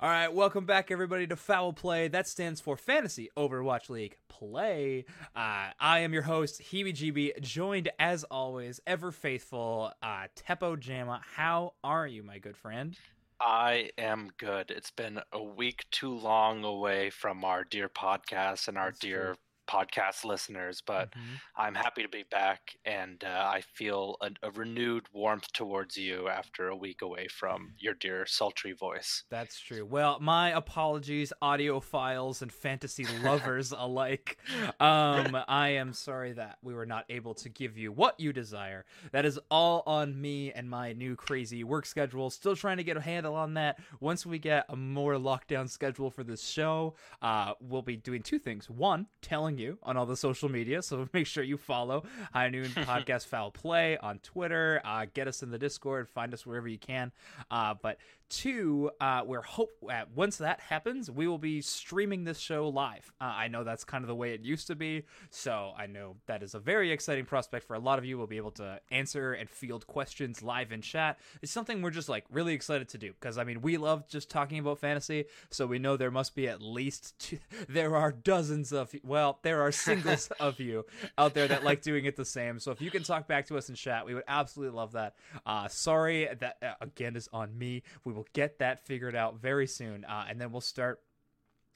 All right, welcome back, everybody, to Foul Play. That stands for Fantasy Overwatch League Play. Uh, I am your host, HeebyGB, joined as always, ever faithful, uh, Teppo Jamma. How are you, my good friend? I am good. It's been a week too long away from our dear podcast and our That's dear true. Podcast listeners, but Mhm. I'm happy to be back and uh, I feel a, a renewed warmth towards you after a week away from your dear sultry voice. That's true. Well, my apologies, audiophiles and fantasy lovers alike. Um, I am sorry that we were not able to give you what you desire. That is all on me and my new crazy work schedule. Still trying to get a handle on that. Once we get a more lockdown schedule for this show, uh, we'll be doing two things. One, telling you on all the social media, so make sure you follow High Noon Podcast Foul Play on Twitter. Uh, get us in the Discord. Find us wherever you can. Uh, but two, uh, we're hope uh, once that happens, we will be streaming this show live. Uh, I know that's kind of the way it used to be, so I know that is a very exciting prospect for a lot of you. We'll be able to answer and field questions live in chat. It's something we're just like really excited to do because I mean we love just talking about fantasy, so we know there must be at least two, there are dozens of well there are singles of you out there that like doing it the same. So if you can talk back to us in chat, we would absolutely love that. Uh, sorry that uh, again is on me. We will get that figured out very soon, uh, and then we'll start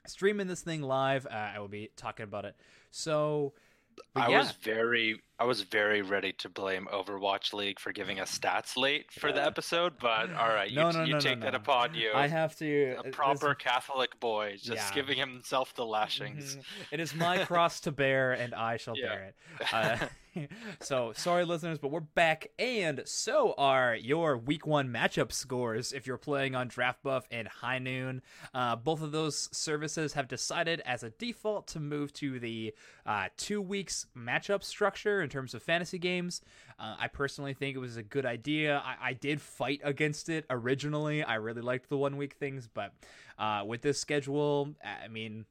streaming this thing live. Uh, I will be talking about it. So. I yeah. was very I was very ready to blame Overwatch League for giving us stats late for the episode, but all right, you, No, no, you no, take that upon you. I have to. a this- proper Catholic boy just Yeah. giving himself the lashings. Mhm. It is my cross to bear, and I shall Yeah. bear it. Uh, so, sorry, listeners, but we're back, and so are your week one matchup scores if you're playing on Draft Buff and High Noon. Uh, both of those services have decided as a default to move to the uh, two weeks matchup structure in terms of fantasy games. Uh, I personally think it was a good idea. I, I did fight against it originally. I really liked the one week things, but uh, with this schedule, I mean,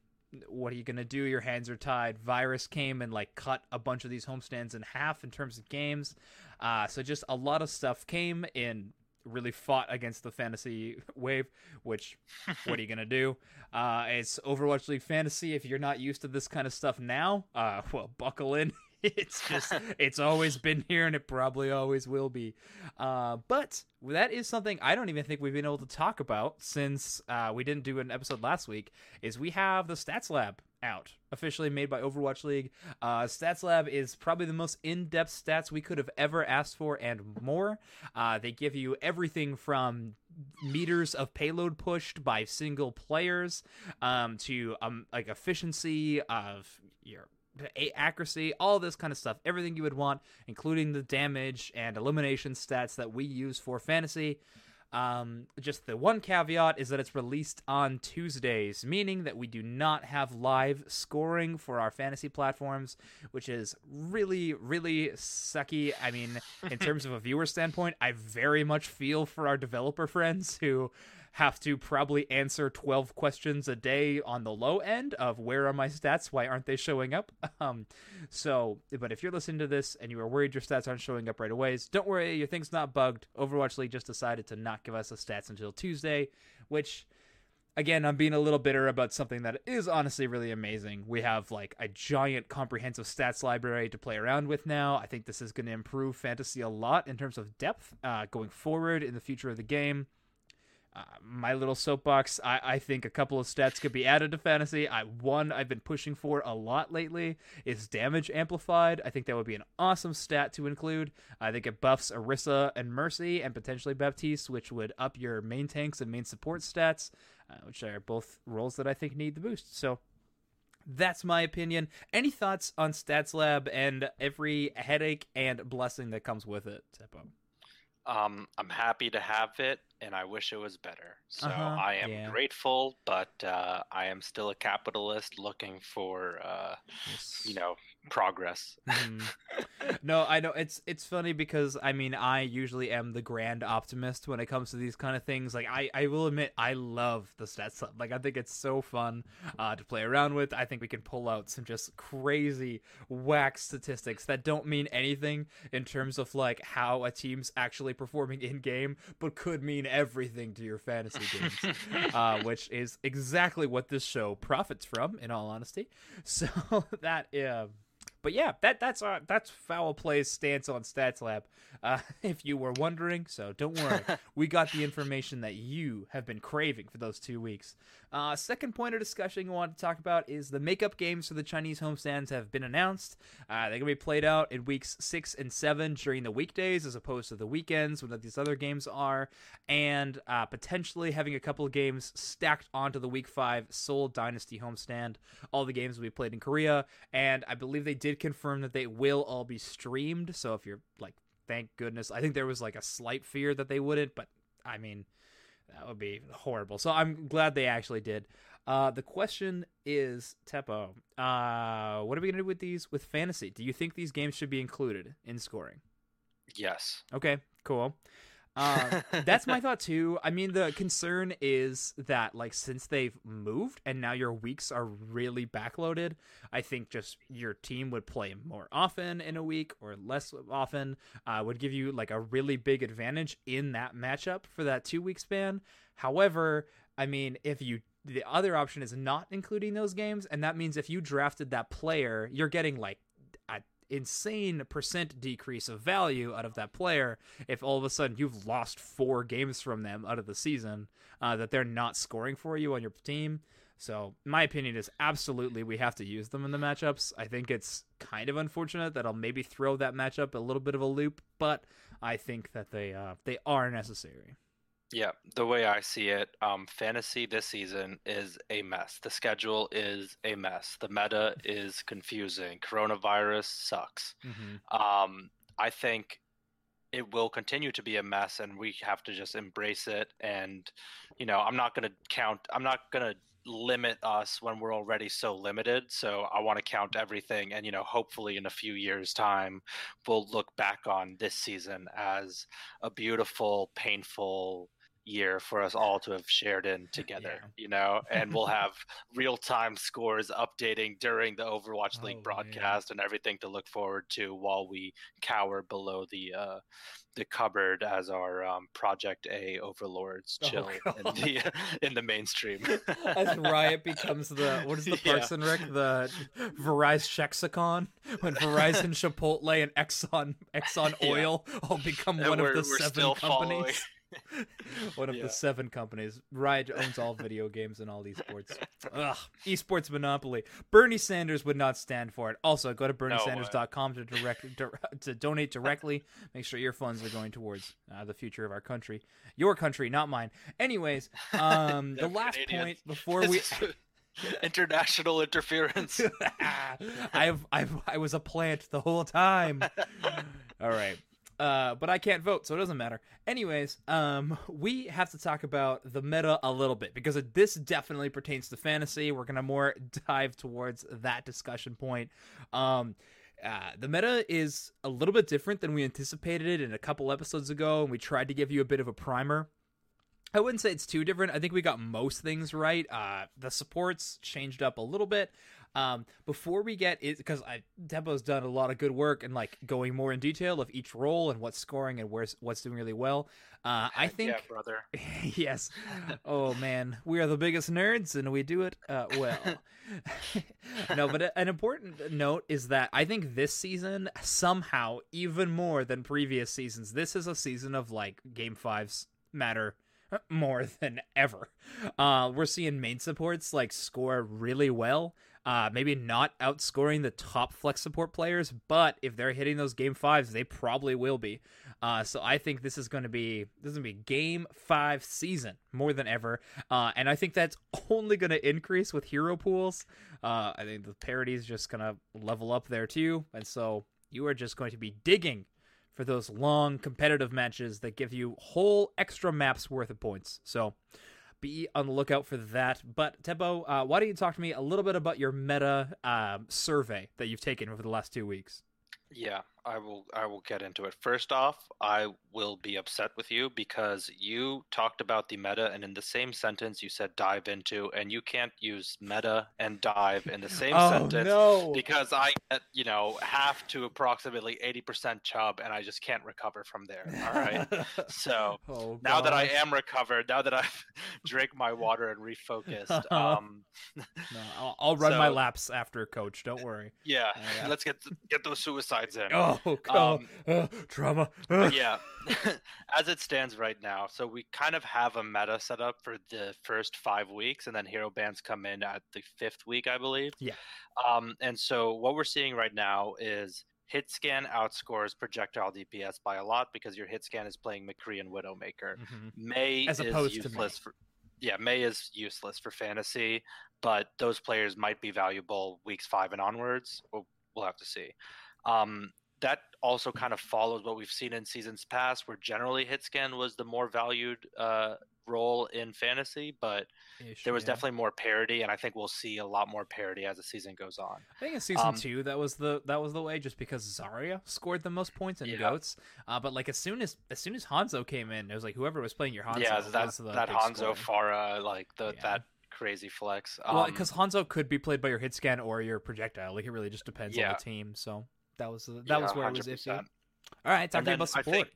what are you gonna do? Your hands are tied. Virus came and like cut a bunch of these homestands in half in terms of games. Uh, so just a lot of stuff came in. Really fought against the fantasy wave, which what are you gonna do? Uh, it's Overwatch League fantasy. If you're not used to this kind of stuff now, uh, well, buckle in. it's just it's always been here and it probably always will be. Uh, but that is something I don't even think we've been able to talk about since uh, we didn't do an episode last week. Is we have the Stats Lab out officially made by Overwatch League. Uh, Stats Lab is probably the most in-depth stats we could have ever asked for and more. Uh, they give you everything from meters of payload pushed by single players um, to um, like efficiency of your accuracy, all this kind of stuff, everything you would want, including the damage and elimination stats that we use for fantasy. Um, just the one caveat is that it's released on Tuesdays, meaning that we do not have live scoring for our fantasy platforms, which is really, really sucky. I mean, in terms of a viewer standpoint, I very much feel for our developer friends who have to probably answer 12 questions a day on the low end of where are my stats? Why aren't they showing up? Um so but if you're listening to this and you are worried your stats aren't showing up right away don't worry your thing's not bugged. Overwatch league just decided to not give us the stats until tuesday which again i'm being a little bitter about something that is honestly really amazing. We have like a giant comprehensive stats library to play around with now. I think this is going to improve fantasy a lot in terms of depth uh, going forward in the future of the game uh, my little soapbox. I, I think a couple of stats could be added to fantasy. I one I've been pushing for a lot lately is damage amplified. I think that would be an awesome stat to include. I think it buffs Orisa and Mercy and potentially Baptiste, which would up your main tanks and main support stats, uh, which are both roles that I think need the boost. So that's my opinion. Any thoughts on Stats Lab and every headache and blessing that comes with it, Teppo? Um, I'm happy to have it, and I wish it was better. So Uh-huh, I am yeah. grateful, but uh, I am still a capitalist looking for, uh, you know, progress. Mhm. no, I know it's it's funny because I mean I usually am the grand optimist when it comes to these kind of things. Like I I will admit I love the stats hub. Like I think it's so fun uh, to play around with. I think we can pull out some just crazy whack statistics that don't mean anything in terms of like how a team's actually performing in game, but could mean everything to your fantasy games. uh, which is exactly what this show profits from, in all honesty. So that, uh, but yeah, that that's our that's foul play's stance on Stats Lab. Uh, if you were wondering, so don't worry, we got the information that you have been craving for those two weeks. Uh, second point of discussion I want to talk about is the makeup games for the Chinese homestands have been announced. Uh, they're gonna be played out in weeks six and seven during the weekdays as opposed to the weekends when these other games are, and uh, potentially having a couple of games stacked onto the week five Seoul Dynasty homestand. All the games will be played in Korea, and I believe they did confirm that they will all be streamed. So if you're like, thank goodness, I think there was like a slight fear that they wouldn't, but I mean, that would be horrible. So I'm glad they actually did. Uh, the question is, Teppo, uh, what are we gonna do with these with fantasy? Do you think these games should be included in scoring? yes. Okay, cool. Uh, that's my thought too. I mean, the concern is that like since they've moved and now your weeks are really backloaded, I think just your team would play more often in a week or less often uh, would give you like a really big advantage in that matchup for that two week span. However, I mean, if you the other option is not including those games, and that means if you drafted that player, you're getting like insane percent decrease of value out of that player if all of a sudden you've lost four games from them out of the season uh, that they're not scoring for you on your team. So my opinion is absolutely we have to use them in the matchups. I think it's kind of unfortunate that I'll maybe throw that matchup a little bit of a loop, but I think that they uh, they are necessary. Yeah, the way I see it, um, fantasy this season is a mess. The schedule is a mess. The meta is confusing. Coronavirus sucks. Mm-hmm. Um, I think it will continue to be a mess, and we have to just embrace it. And you know, I'm not going to count. I'm not going to limit us when we're already so limited. So I want to count everything, and you know, hopefully in a few years' time, we'll look back on this season as a beautiful, painful year for us all to have shared in together Yeah. you know and we'll have real-time scores updating during the overwatch Oh, league man. broadcast and everything to look forward to while we cower below the uh the cupboard as our um, project a overlords Oh, chill in the in the mainstream As Riot becomes the what is the Yeah. Parks and Rec the Verizon Shexicon when Verizon, Chipotle, and Exxon Exxon Yeah. Oil all become And one of the seven companies. following. one of Yeah. the seven companies. Riot owns all video games and all esports. Ugh, esports monopoly. Bernie Sanders would not stand for it. Also, go to berniesanders.com to direct dir- to donate directly. Make sure your funds are going towards uh, the future of our country. Your country, not mine. Anyways, um, the last Canadian. point before we international interference I've I've I was a plant the whole time. All right. Uh, but I can't vote, so it doesn't matter. Anyways, um, we have to talk about the meta a little bit because this definitely pertains to fantasy. We're gonna more dive towards that discussion point. Um, uh, the meta is a little bit different than we anticipated it in a couple episodes ago, and we tried to give you a bit of a primer. I wouldn't say it's too different. I think we got most things right. Uh, the supports changed up a little bit. Um, before we get it, because I Debo's done a lot of good work and like going more in detail of each role and what's scoring and where's what's doing really well. Uh, I think yeah brother yes. Oh man, we are the biggest nerds and we do it uh, well. no, but an important note is that I think this season somehow even more than previous seasons, this is a season of like game fives matter more than ever. Uh, we're seeing main supports like score really well. Uh, maybe not outscoring the top flex support players, but if they're hitting those game fives, they probably will be. Uh, so I think this is going to be this is going to be game five season more than ever, uh, and I think that's only going to increase with hero pools. Uh, I think the parity is just going to level up there too, and so you are just going to be digging for those long competitive matches that give you whole extra maps worth of points. So be on the lookout for that. But Teppo, uh, why don't you talk to me a little bit about your meta um, survey that you've taken over the last two weeks? Yeah, I will I will get into it. First off, I will be upset with you because you talked about the meta and in the same sentence you said dive into and you can't use meta and dive in the same oh, sentence no. because I get, you know, half to approximately 80% chub and I just can't recover from there. All right. so, oh, now that I am recovered, now that I've drank my water and refocused, um no, I'll, I'll run my laps after, Coach. Don't worry. yeah, Oh, yeah. let's get get those suicides in. Oh, oh, Um, uh, trauma. But yeah, as it stands right now, so we kind of have a meta set up for the first five weeks, and then hero bands come in at the fifth week, I believe. Yeah. Um, and so what we're seeing right now is hit scan outscores projectile DPS by a lot because your hit scan is playing McCree and Widowmaker. Mhm. Mei As is opposed to useless for yeah, Mei is useless for fantasy, but those players might be valuable weeks five and onwards. We'll, we'll have to see. Um, that also kind of follows what we've seen in seasons past, where generally hit scan was the more valued uh, role in fantasy, but Ish, there was yeah. definitely more parity, and I think we'll see a lot more parity as the season goes on. I think in season Um, two that was the that was the way, just because Zarya scored the most points in Yeah. goats. Uh, but like as soon as as soon as Hanzo came in, it was like whoever was playing your Hanzo. yeah, that was the that Hanzo. Pharah, like the Yeah. that crazy flex. well, Um, because Hanzo could be played by your hit scan or your projectile. Like it really just depends on the team. So that was the- that was yeah, where it was iffy. 100%. All right, talk And to me then about I support. think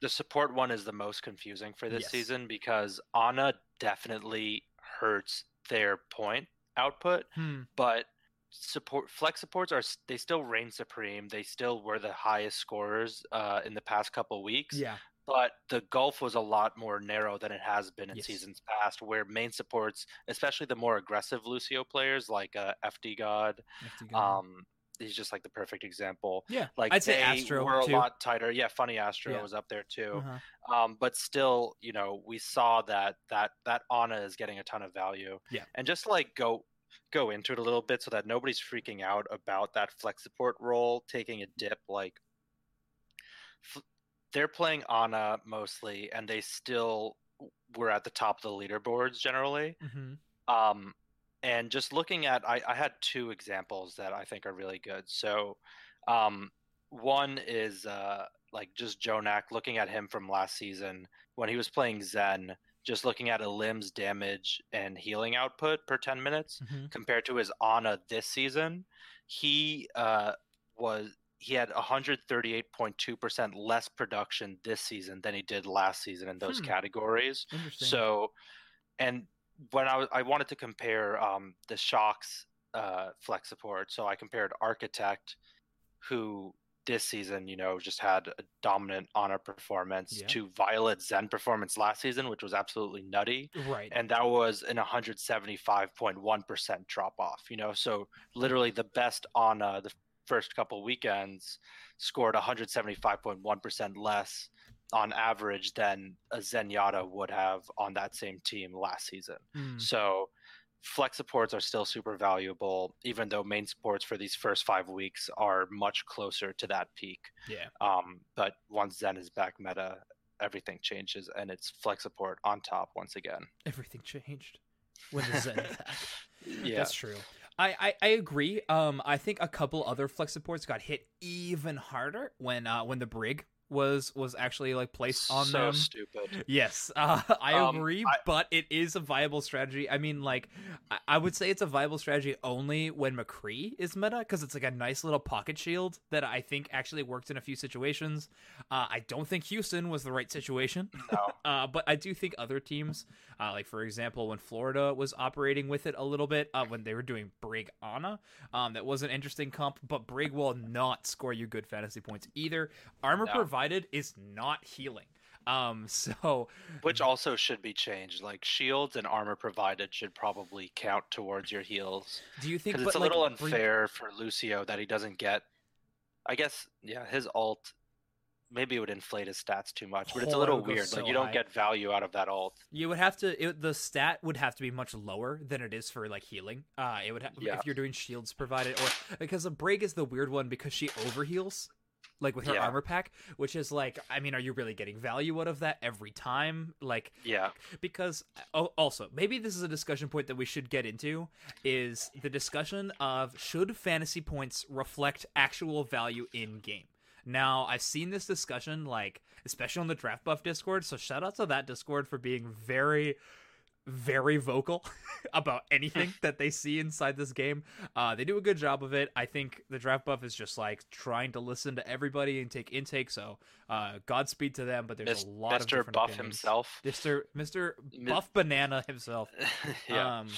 the support one is the most confusing for this Yes. season because Ana definitely hurts their point output, Hmm. but support flex supports are they still reign supreme. They still were the highest scorers uh, in the past couple weeks. Yeah. But the gulf was a lot more narrow than it has been in Yes. seasons past, where main supports, especially the more aggressive Lucio players like uh, FD God, FT gun. um, he's just like the perfect example. yeah. Like I'd say Astro, were a too. lot tighter. Yeah, funny Astro Yeah. was up there too. Uh-huh. Um, but still, you know, we saw that that that Ana is getting a ton of value. Yeah. And just like go go into it a little bit so that nobody's freaking out about that flex support role taking a dip. Like f- they're playing Ana mostly, and they still were at the top of the leaderboards generally. Mhm. Um, and just looking at, I, I had two examples that I think are really good. So, um, one is uh, like just JJoNak, looking at him from last season when he was playing Zen, just looking at a limb's damage and healing output per 10 minutes Mhm. compared to his Ana this season, he uh, was he had 138.2% less production this season than he did last season in those Hmm. categories. So, and when I was, I wanted to compare um, the shocks uh, flex support, so I compared Architect, who this season, you know, just had a dominant Ana performance, Yeah. to Viol2t Zen performance last season, which was absolutely nutty, right. and that was an 175.1% drop off. You know, so literally the best on uh, the first couple weekends scored 175.1% less on average than a Zenyatta would have on that same team last season. Mm. So flex supports are still super valuable, even though main supports for these first five weeks are much closer to that peak. Yeah. Um, but once Zen is back meta, everything changes and it's flex support on top once again. Everything changed when the Zen attack. Yeah. That's true. I, I, I agree. Um, I think a couple other flex supports got hit even harder when uh when the brig was was actually like placed on so them. stupid. Yes, uh, I Um, agree, I- but it is a viable strategy. I mean, like, I, I would say it's a viable strategy only when McCree is meta because it's like a nice little pocket shield that I think actually worked in a few situations. Uh, I don't think Houston was the right situation, No. uh, but I do think other teams, uh, like for example, when Florida was operating with it a little bit, uh, when they were doing Brig Ana, um, that was an interesting comp. But Brig will not score you good fantasy points either. Armor No. Provided is not healing. Um, so Which also should be changed. Like shields and armor provided should probably count towards your heals. do you think? Because it's a like, little unfair for Lucio that he doesn't get. I guess, yeah, his alt. Maybe it would inflate his stats too much, but it's a little weird. so like you don't high. get value out of that alt. You would have to. It, the stat would have to be much lower than it is for like healing. Uh, it would ha- Yeah. if you're doing shields provided, or because a break is the weird one because she overheals. Like with her Yeah. armor pack, which is like, I mean, are you really getting value out of that every time? Like, Yeah. because oh, also maybe this is a discussion point that we should get into is the discussion of should fantasy points reflect actual value in game now i've seen this discussion like especially on the draft buff discord so shout out to that discord for being very very vocal about anything that they see inside this game. Uh, they do a good job of it. I think the draft buff is just like trying to listen to everybody and take intake. So uh, Godspeed to them. But there's a lot of Mr. Buff opinions. himself. Mr. Mr. Buff Banana himself. yeah. Um,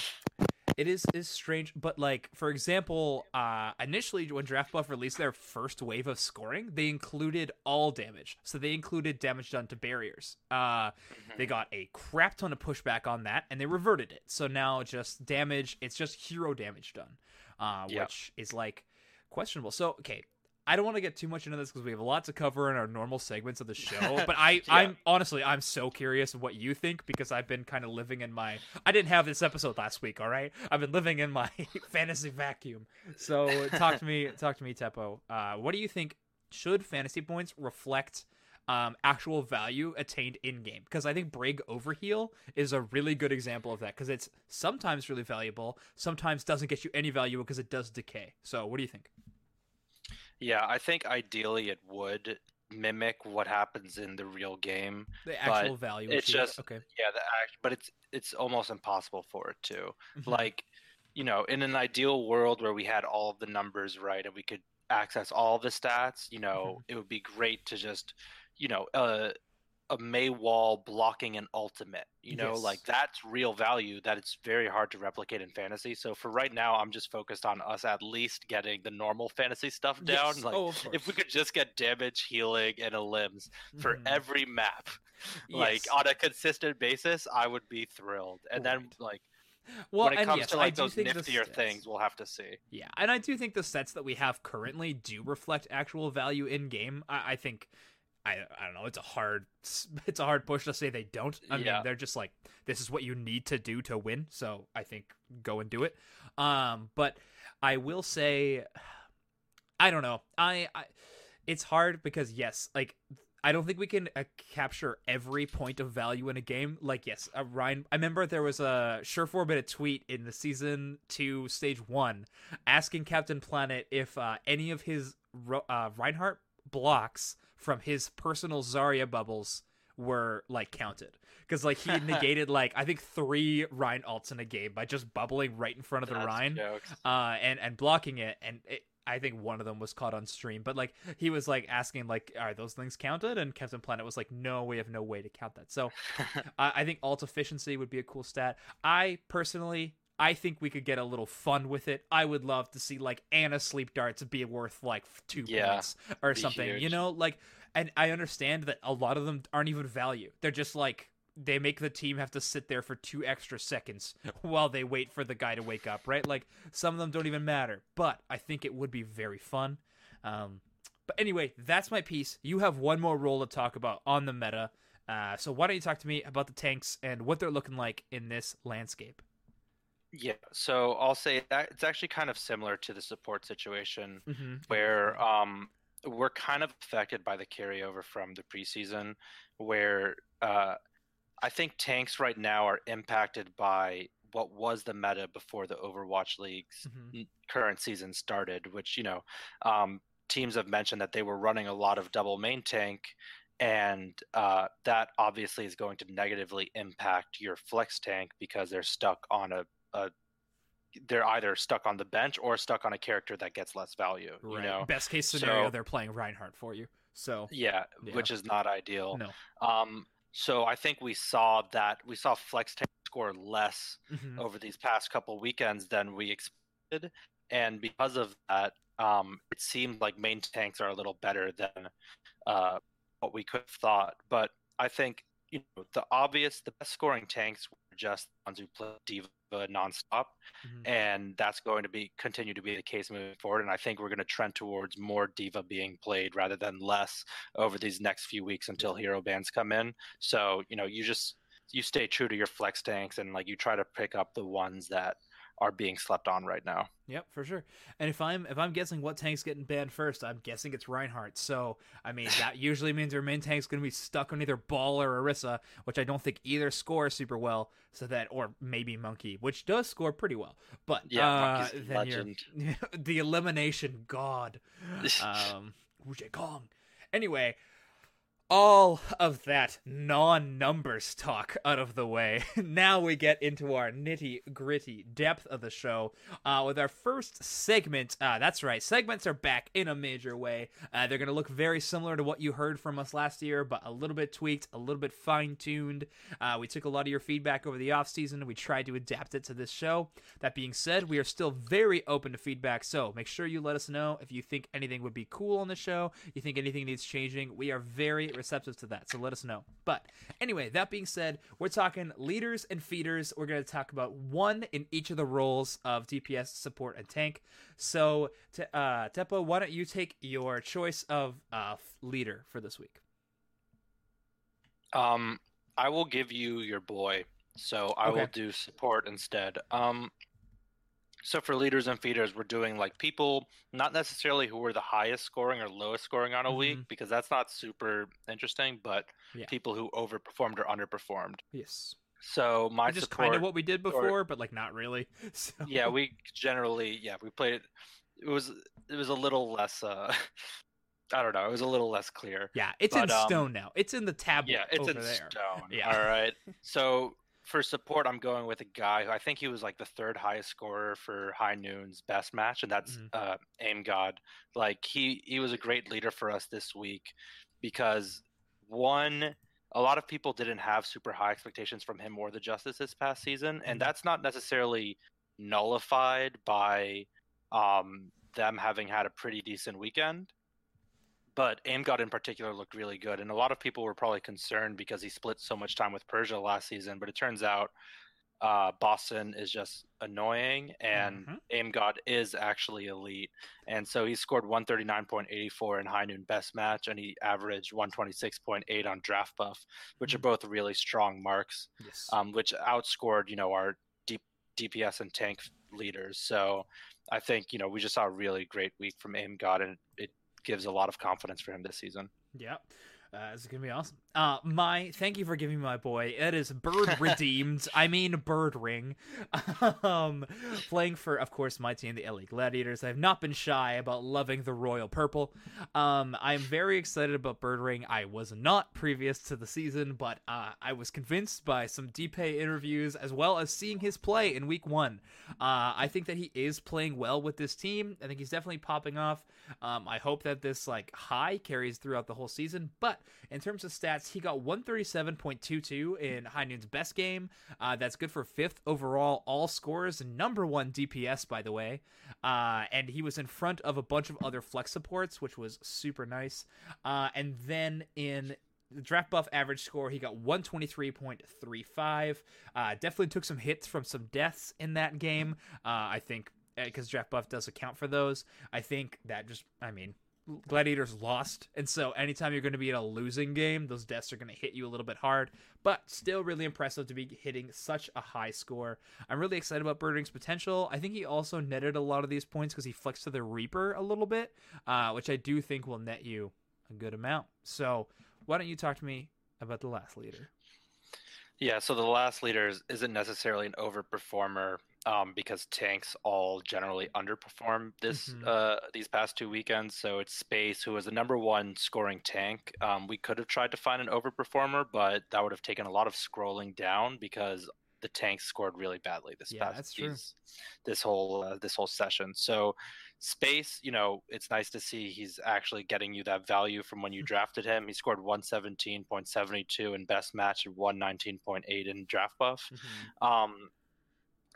it is is strange, but like for example, uh, initially when Draft Buff released their first wave of scoring, they included all damage. So they included damage done to barriers. Uh, they got a crap ton of pushback on that, and they reverted it. So now just damage, it's just hero damage done, uh, Yeah. which is like questionable. So okay. I don't want to get too much into this because we have a lot to cover in our normal segments of the show. But I, Yeah. I'm honestly, I'm so curious what you think because I've been kind of living in my. I didn't have this episode last week. All right, I've been living in my fantasy vacuum. So talk to me, talk to me, Teppo. Uh, what do you think? Should fantasy points reflect um, actual value attained in game? Because I think Brig Overheal is a really good example of that. Because it's sometimes really valuable, sometimes doesn't get you any value because it does decay. So what do you think? Yeah, I think ideally it would mimic what happens in the real game. The actual value. it's if you will. just- okay. Yeah, the act, but it's it's almost impossible for it to. Mhm. Like, you know, in an ideal world where we had all of the numbers right and we could access all the stats, you know, Mm-hmm. it would be great to just, you know, uh, a Mei wall blocking an ultimate. You know, Yes. like that's real value that it's very hard to replicate in fantasy. So for right now, I'm just focused on us at least getting the normal fantasy stuff down. Yes. Like, oh, if we could just get damage, healing, and a limbs for Mhm. every map, like Yes. on a consistent basis, I would be thrilled. And then like well, when it comes yes, to I like those the niftier things, we'll have to see. Yeah, and I do think the sets that we have currently do reflect actual value in game. I, I think, I, I don't know, it's a hard, it's a hard push to say they don't. I Yeah. mean, they're just like this is what you need to do to win. So I think go and do it. Um, but I will say, I don't know. I, I it's hard because yes, like I don't think we can uh, capture every point of value in a game. Like, yes, uh, Ryan. I remember there was a sure Surefour bit a tweet in the season two, stage one, asking Captain Planet if uh, any of his uh, Reinhardt blocks from his personal Zarya bubbles were like counted because like he negated like I think three Rein alts in a game by just bubbling right in front of the That's Rein uh, and and blocking it, and it, I think one of them was caught on stream. But like he was like asking like, are those things counted? And Captain Planet was like, no, we have no way to count that. So I I think alt efficiency would be a cool stat. I personally. I think we could get a little fun with it. I would love to see like Ana sleep darts be worth like two Yeah, points or something. You know, like, and I understand that a lot of them aren't even value. They're just like they make the team have to sit there for two extra seconds while they wait for the guy to wake up, right? Like some of them don't even matter, but I think it would be very fun. Um, but anyway, that's my piece. You have one more role to talk about on the meta. Uh, so why don't you talk to me about the tanks and what they're looking like in this landscape? Yeah, so I'll say that it's actually kind of similar to the support situation Mm-hmm. where um, we're kind of affected by the carryover from the preseason, where uh, I think tanks right now are impacted by what was the meta before the Overwatch League's Mhm. current season started, which, you know, um, teams have mentioned that they were running a lot of double main tank. And uh, that obviously is going to negatively impact your flex tank because they're stuck on a, a they're either stuck on the bench or stuck on a character that gets less value. You know, Best case scenario, So- they're playing Reinhardt for you. So yeah, Yeah. which is not ideal. no. Um, so I think we saw that we saw flex tank score less Mhm. over these past couple weekends than we expected, and because of that, um, it seemed like main tanks are a little better than uh, what we could have thought. But I think you know the obvious, the best scoring tanks just the ones who play D.Va nonstop, Mhm. and that's going to be continue to be the case moving forward. And I think we're going to trend towards more D.Va being played rather than less over these next few weeks until hero bands come in. So you know, you just you stay true to your flex tanks and like you try to pick up the ones that are being slept on right now. Yep, for sure. And if I'm if I'm guessing what tank's getting banned first, I'm guessing it's Reinhardt. So I mean that usually means our main tank's gonna be stuck on either Ball or Orisa, which I don't think either score super well. So that or maybe Monkey, which does score pretty well. But Yeah, uh, then legend. the elimination god. Um Kong. Anyway, all of that non numbers talk out of the way. now we get into our nitty gritty depth of the show uh, with our first segment. Uh, that's right, segments are back in a major way. Uh, they're going to look very similar to what you heard from us last year, but a little bit tweaked, a little bit fine tuned. Uh, we took a lot of your feedback over the offseason we tried to adapt it to this show. That being said, we are still very open to feedback, so make sure you let us know if you think anything would be cool on the show, you think anything needs changing. We are very receptive to that, so let us know. But anyway, that being said, we're talking leaders and feeders. We're going to talk about one in each of the roles of DPS, support, and tank. So, uh, Teppo, why don't you take your choice of uh, leader for this week? Um, I will give you your boy, so I will do support instead. Um, so for leaders and feeders, we're doing like people not necessarily who were the highest scoring or lowest scoring on a week Mhm. because that's not super interesting, but Yeah. people who overperformed or underperformed. Yes. So my support, kind of what we did before, but like not really. So, yeah, we generally yeah we played it. It was it was a little less. uh I don't know. It was a little less clear. yeah, it's But, in um, stone now. It's in the tablet. Yeah, it's over in there. stone. Yeah. All right. So for support, I'm going with a guy who I think he was like the third highest scorer for High Noon's best match, and that's Mhm. uh, Aim God. Like he he was a great leader for us this week because one. A lot of people didn't have super high expectations from him or the Justice this past season, and Mhm. that's not necessarily nullified by um, them having had a pretty decent weekend but Aim God in particular looked really good, and a lot of people were probably concerned because he split so much time with Persia last season. But it turns out uh, Boston is just annoying, and Mhm. Aim God is actually elite. And so he scored 139.84 in High Noon Best Match, and he averaged 126.8 on Draft Buff, which are both really strong marks Yes. um, which outscored you know our D- DPS and tank leaders. So I think you know we just saw a really great week from Aim God, and it gives a lot of confidence for him this season. Yeah. Uh, it's gonna be awesome. Uh, my thank you for giving me my boy. It is Bird Redeemed. I mean Birdring. um, playing for, of course, my team, the LA Gladiators. I've not been shy about loving the royal purple. Um, I'm very excited about Birdring. I was not previous to the season, but uh, I was convinced by some DPay interviews as well as seeing his play in Week One. Uh, I think that he is playing well with this team. I think he's definitely popping off. Um, I hope that this like high carries throughout the whole season. But in terms of stats, he got 137.22 in High Noon's best game. Uh, that's good for fifth overall all scores, number one DPS by the way. Uh, and he was in front of a bunch of other flex supports, which was super nice. Uh, and then in the draft buff average score, he got 123.35. Uh, definitely took some hits from some deaths in that game. Uh, I think because draft buff does account for those. I think that just, I mean, Gladiators lost, and so anytime you're going to be in a losing game, those deaths are going to hit you a little bit hard. But still, really impressive to be hitting such a high score. I'm really excited about Birdring's potential. I think he also netted a lot of these points because he flexed to the Reaper a little bit, uh, which I do think will net you a good amount. So why don't you talk to me about the last leader? Yeah, so the last leader is- isn't necessarily an overperformer um, because tanks all generally underperform this Mhm. uh, these past two weekends. So it's Space, who was the number one scoring tank. Um, we could have tried to find an overperformer, but that would have taken a lot of scrolling down because the tanks scored really badly this Yeah, past these- this whole uh, this whole session. So Space, you know, it's nice to see he's actually getting you that value from when you drafted him. He scored 117.72 in best match and 119.8 in draft buff. Um,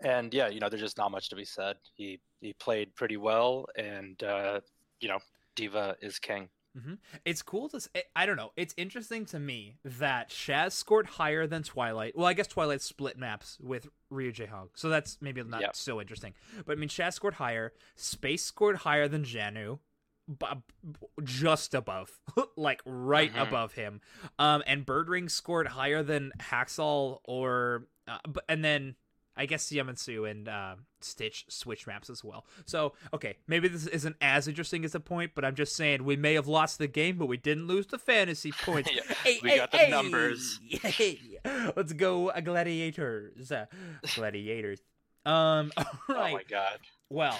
and yeah, you know, there's just not much to be said. He he played pretty well, and uh, you know, D.Va is king. It's cool to. I don't know. It's interesting to me that Shaz scored higher than Twilight. Well, I guess Twilight split maps with Ryu Jae-hong, so that's maybe not Yep. so interesting. But I mean, Shaz scored higher. Space scored higher than Janu, just above, like right Mhm. above him. Um, and Birdring scored higher than Haksal or, uh, and then I guess Yamansu and uh, Stitch switch maps as well. So, okay, maybe this isn't as interesting as a point, but I'm just saying we may have lost the game, but we didn't lose the fantasy points. Yeah, Hey, we hey, got the hey, numbers. hey. Let's go, uh, gladiators. Uh, gladiators. Um, all Oh my god. Well,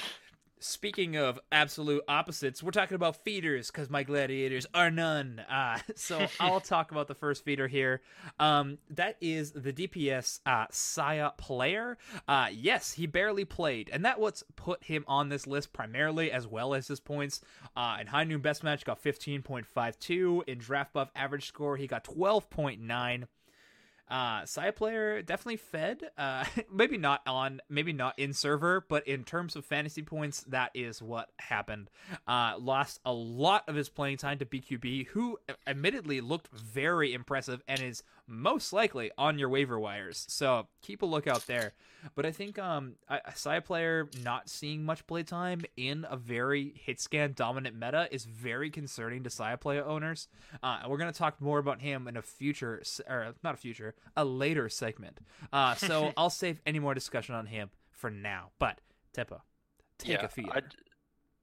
speaking of absolute opposites, we're talking about feeders because my gladiators are none. Uh, so I'll talk about the first feeder here. Um, that is the DPS uh, Saya player. Uh, yes, he barely played, and that what's put him on this list primarily, as well as his points. Uh, in High Noon Best Match, got 15.52. In Draft Buff Average Score, he got 12.9 uh player definitely fed uh maybe not on maybe not in server but in terms of fantasy points that is what happened. Uh lost a lot of his playing time to bqb who admittedly looked very impressive and is most likely on your waiver wires. So keep a lookout there but i think um a a Saya player not seeing much playtime in a very hit scan dominant meta is very concerning to Saya player owners uh, and we're going to talk more about him in a future, or not a future, a later segment. Uh, so I'll save any more discussion on him for now. But Teppo, take yeah, a feed. I'd,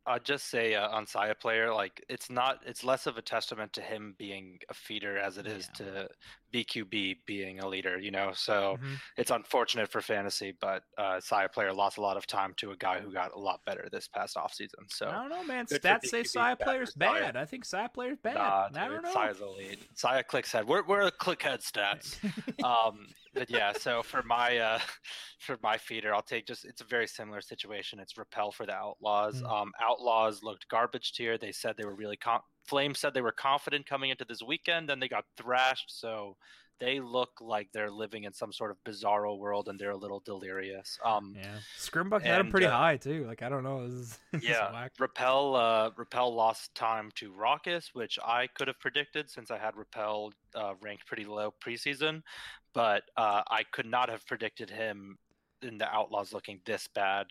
I'd just say uh, on Saya player, like it's not, it's less of a testament to him being a feeder as it is Yeah. to BQB being a leader. You know, so Mhm. it's unfortunate for fantasy, but uh, Saya player lost a lot of time to a guy who got a lot better this past offseason. So I don't know, man. Stats say Saya bad player's for bad. I think Saya player's bad. Nah, I don't dude, know. Saya's elite. Saya clicks head. We're we're a click head stats. um, but yeah, so for my uh, for my feeder, I'll take just it's a very similar situation. It's repel for the outlaws. Mm. Um, outlaws looked garbage tier. They said they were really com- Flame said they were confident coming into this weekend, then they got thrashed. So they look like they're living in some sort of bizarro world, and they're a little delirious. Um, yeah, Scrimbuck had him pretty uh, high too. Like I don't know. Is, yeah. Repel uh, Repel lost time to Rawkus, which I could have predicted since I had Repel uh, ranked pretty low preseason, but uh, I could not have predicted him in the Outlaws looking this bad.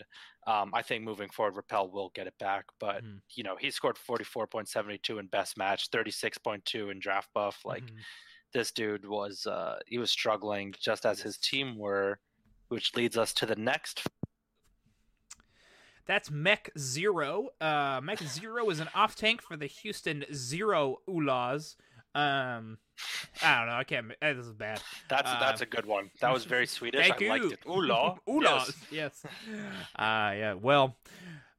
Um, I think moving forward, Repel will get it back, but Mhm. you know he scored forty four point seventy two in best match, thirty six point two in draft buff. Like Mhm. this dude was uh, he was struggling just as his team were, which leads us to the next That's Mech Zero. Uh, Mech Zero is an off tank for the Houston Zero Ulas. Um, I don't know. I can't. eh, This is bad. That's Uh, that's a good one. That was very Swedish. Thank I you. liked it. Ula. Ulas. Yes. Yes. Uh, yeah. Well,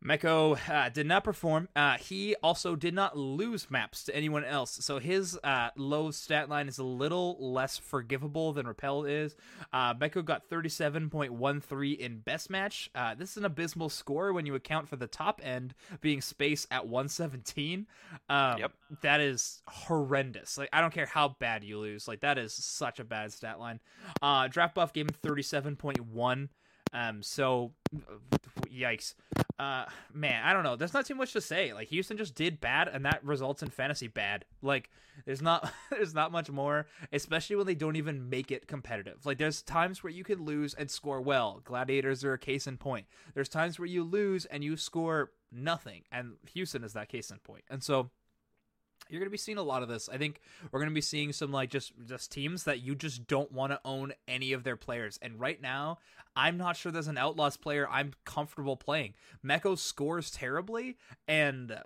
Meko uh, did not perform. Uh, he also did not lose maps to anyone else. So his uh, low stat line is a little less forgivable than Repel is. Uh, Meko got 37.13 in best match. Uh, this is an abysmal score when you account for the top end being space at 117. Um, Yep. That is horrendous. Like, I don't care how bad you lose. Like, that is such a bad stat line. Uh, draft buff gave him 37.1. Um, so yikes. Uh, man, I don't know. There's not too much to say. Like Houston just did bad, and that results in fantasy bad. Like there's not there's not much more, especially when they don't even make it competitive. Like there's times where you can lose and score well. Gladiators are a case in point. There's times where you lose and you score nothing, and Houston is that case in point. And so you're to be seeing a lot of this. I think we're to be seeing some like just just teams that you just don't want to own any of their players. And right now, I'm not sure there's an Outlaws player I'm comfortable playing. Meko scores terribly, and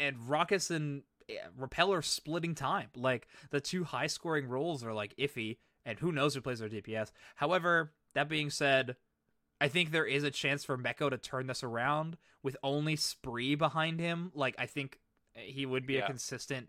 and Rawkus and eh, Repel splitting time. Like the two high scoring roles are like iffy, and who knows who plays their DPS. However, that being said, I think there is a chance for Meko to turn this around with only Spree behind him. Like I think he would be a consistent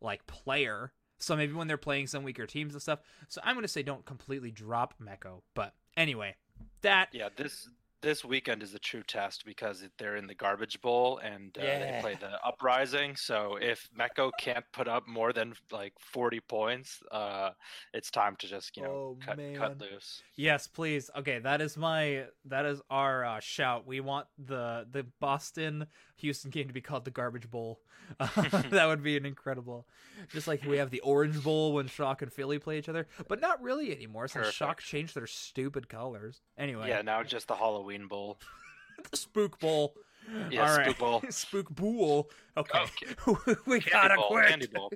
like player. So maybe when they're playing some weaker teams and stuff. So I'm gonna say don't completely drop Meko. But anyway, that Yeah, this this weekend is a true test because they're in the garbage bowl and uh, Yeah. they play the uprising. So if Meko can't put up more than like 40 points, uh, it's time to just you know Oh, cut cut loose. Yes, please. Okay, that is my that is our uh, shout. We want the the Boston Houston game to be called the Garbage Bowl. that would be an incredible. Just like we have the Orange Bowl when Shock and Philly play each other, but not really anymore since Shock Perfect. changed their stupid colors. Anyway, Yeah, now just the Halloween bowl. the Spook Bowl. Yeah, All right. Spook Bowl. Spook Bowl. Okay, we Candy gotta bowl, quit. candy bowl.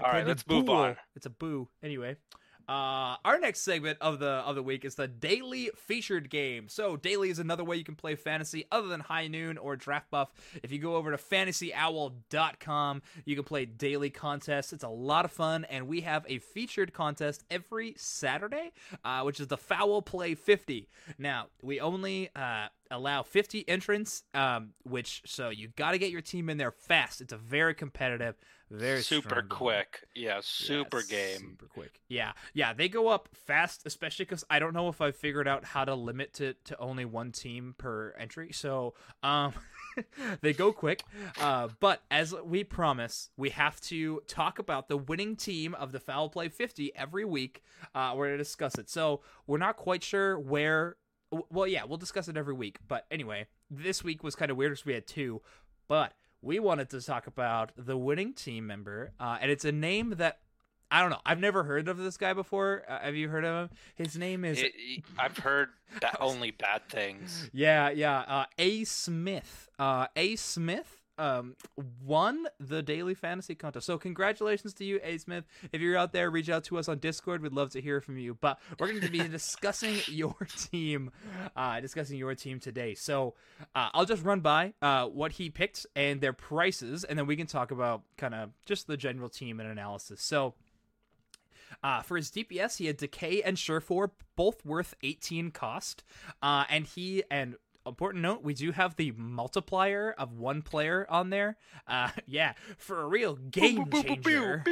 All right, Candy let's move on. It's a boo. Anyway, Uh, our next segment of the of the week is the daily featured game. So daily is another way you can play fantasy other than High Noon or Draft Buff. If you go over to fantasyowl.com, you can play daily contests. It's a lot of fun, and we have a featured contest every Saturday, uh, which is the Foul Play 50. Now we only uh, allow 50 entrants, um, which so you got to get your team in there fast. It's a very competitive, very super quick. Yeah, super Yeah, game. Super quick. Yeah, yeah, they go up fast, especially because I don't know if I figured out how to limit to to only one team per entry. So, um, they go quick. Uh, but as we promise, we have to talk about the winning team of the Foul Play 50 every week. Uh, we're gonna discuss it. So we're not quite sure where. Well, yeah, we'll discuss it every week. But anyway, this week was kind of weird because we had two. But we wanted to talk about the winning team member, uh, and it's a name that I don't know. I've never heard of this guy before. Uh, have you heard of him? His name is It- it- I've heard that only bad things. yeah, yeah. Uh, A. Smith. Uh, A. Smith um, won the daily fantasy contest. So congratulations to you, A. Smith. If you're out there, reach out to us on Discord. We'd love to hear from you. But we're going to be discussing your team, uh, discussing your team today. So uh, I'll just run by uh, what he picked and their prices, and then we can talk about kind of just the general team and analysis. So. Uh, for his DPS, he had Decay and Surefour, both worth 18 cost. Uh, and he, and important note, we do have the multiplier of one player on there. Uh, yeah, for a real game changer.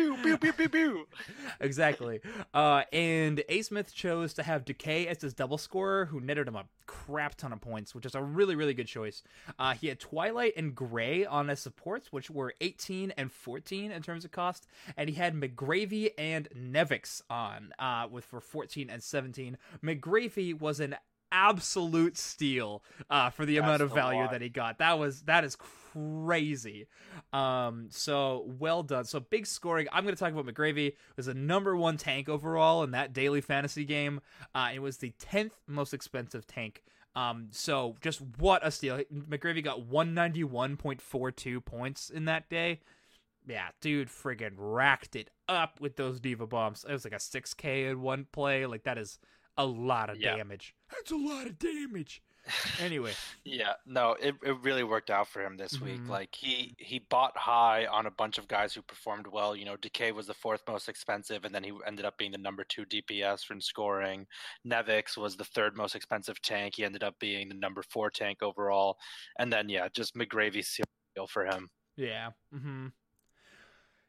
Exactly. Uh, and A. Smith chose to have Decay as his double scorer, who netted him a crap ton of points, which is a really, really good choice. Uh, he had Twilight and Gray on his supports, which were 18 and 14 in terms of cost, and he had McGravy and Nevix on, uh, with for 14 and 17. McGravy was an absolute steal uh, for the amount of value lot. that he got. That was that is crazy. Um, so well done. So big scoring. I'm going to talk about McGravy. Was a number one tank overall in that daily fantasy game. Uh, it was the tenth most expensive tank. Um, so just what a steal. McGravy got 191.42 points in that day. Yeah, dude, friggin' racked it up with those D.Va bombs. It was like a 6k in one play. Like that is a lot of Yeah. damage. That's a lot of damage. Anyway, Yeah, no, it, it really worked out for him this week. Mhm. Like he he bought high on a bunch of guys who performed well. You know, Decay was the fourth most expensive, and then he ended up being the number two DPS for scoring. Nevix was the third most expensive tank. He ended up being the number four tank overall. And then yeah, just McGravy seal for him. Yeah. Mm-hmm.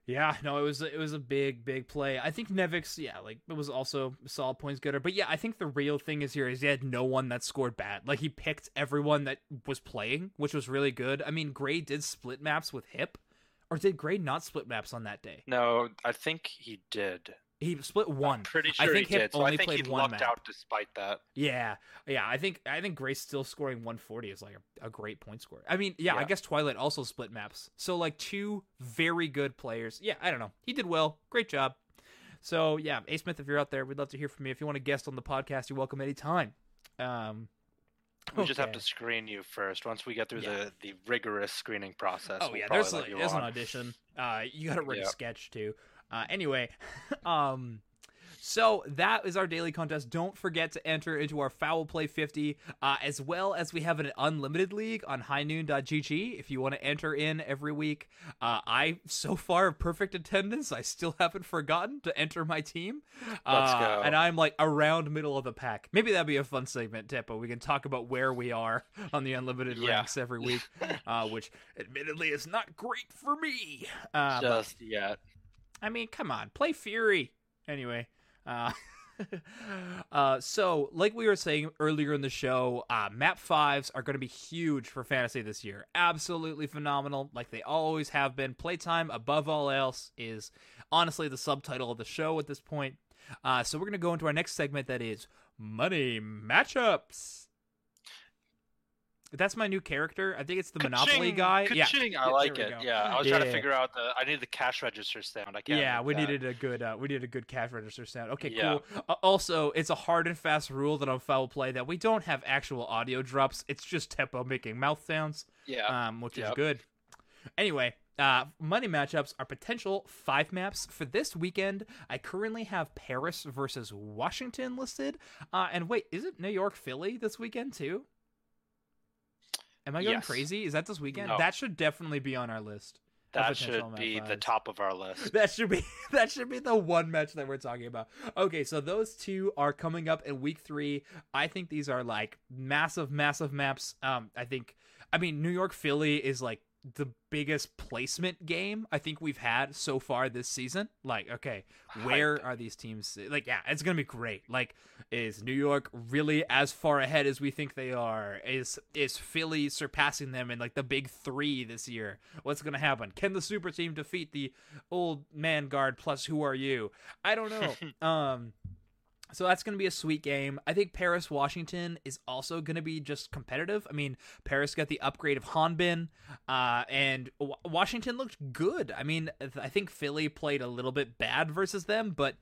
Yeah, no, it was it was a big, big play. I think Nevix, yeah, like it was also solid points getter. But yeah, I think the real thing is here is he had no one that scored bad. Like he picked everyone that was playing, which was really good. I mean, Gray did split maps with Hip, or did Gray not split maps on that day? No, I think he did. He split one. I'm pretty I sure think he Hip did. So only I think played he one lucked map. out despite that. Yeah, yeah. I think I think Grace still scoring 140 is like a, a great point score. I mean, yeah, I guess Twilight also split maps. So like two very good players. Yeah, I don't know. He did well. Great job. So yeah, A Smith, if you're out there, we'd love to hear from you. If you want to guest on the podcast, you're welcome anytime. Um, We just have to screen you first. Once we get through Yeah. the, the rigorous screening process. Oh yeah, there's let like, you there's an audition. Uh, you got to write a sketch too. Uh, anyway, um, so that is our daily contest. Don't forget to enter into our FOWL Play 50, uh, as well as we have an unlimited league on highnoon.gg if you want to enter in every week. Uh, I so far have perfect attendance. I still haven't forgotten to enter my team. Let's Uh, go. And I'm like around middle of the pack. Maybe that'd be a fun segment, Teppo. We can talk about where we are on the unlimited Yeah. ranks every week, uh, which admittedly is not great for me. Uh, but, Just yet. I mean, come on, play Fury. Anyway, uh, uh, so like we were saying earlier in the show, uh, map fives are going to be huge for fantasy this year. Absolutely phenomenal, like they always have been. Playtime above all else is honestly the subtitle of the show at this point. Uh, so we're going to go into our next segment that is money matchups. That's my new character. I think it's the Monopoly Ka-ching! guy. Yeah, Ka-ching! I Yeah, like it. go. Yeah, I was trying to figure out the. I need the cash register sound. I can't. yeah, we that. needed a good uh, we needed a good cash register sound. Okay, Yeah. cool. Uh, also, it's a hard and fast rule that on foul play that we don't have actual audio drops. It's just Teppo making mouth sounds, Yeah. um, which is good. Anyway, uh, money matchups are potential five maps for this weekend. I currently have Paris versus Washington listed. Uh, and wait, is it New York Philly this weekend too? Am I going Yes. crazy? Is that this weekend? No. That should definitely be on our list. That should be the top of our list. That should be that should be the one match that we're talking about. Okay, so those two are coming up in week three. I think these are like massive, massive maps. Um, I think, I mean, New York Philly is like the biggest placement game I think we've had so far this season. Like, okay, where are these teams? Like, yeah, it's gonna be great. Like, is New York really as far ahead as we think they are? Is is Philly surpassing them in like the big three this year? What's gonna happen? Can the super team defeat the old man guard plus who are you? I don't know. um so that's going to be a sweet game. I think Paris Washington is also going to be just competitive. I mean, Paris got the upgrade of Hanbin, uh, and w- Washington looked good. I mean, I think Philly played a little bit bad versus them, but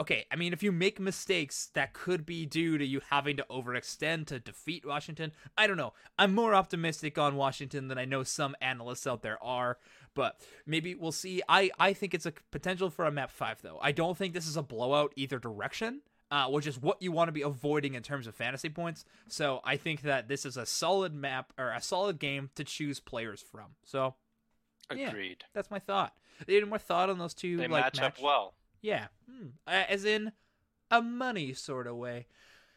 okay. I mean, if you make mistakes, that could be due to you having to overextend to defeat Washington. I don't know. I'm more optimistic on Washington than I know some analysts out there are but maybe we'll see. I I think it's a potential for a map five though. I don't think this is a blowout either direction. Uh, which is what you want to be avoiding in terms of fantasy points. So I think that this is a solid map or a solid game to choose players from. So yeah. Agreed. that's my thought. Any more thought on those two? They like match up well. Yeah, hmm. as in a money sort of way.